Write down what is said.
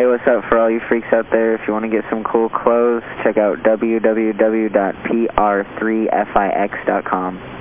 Hey, what's up for all you freaks out there? If you want to get some cool clothes, check out www.pr3fix.com.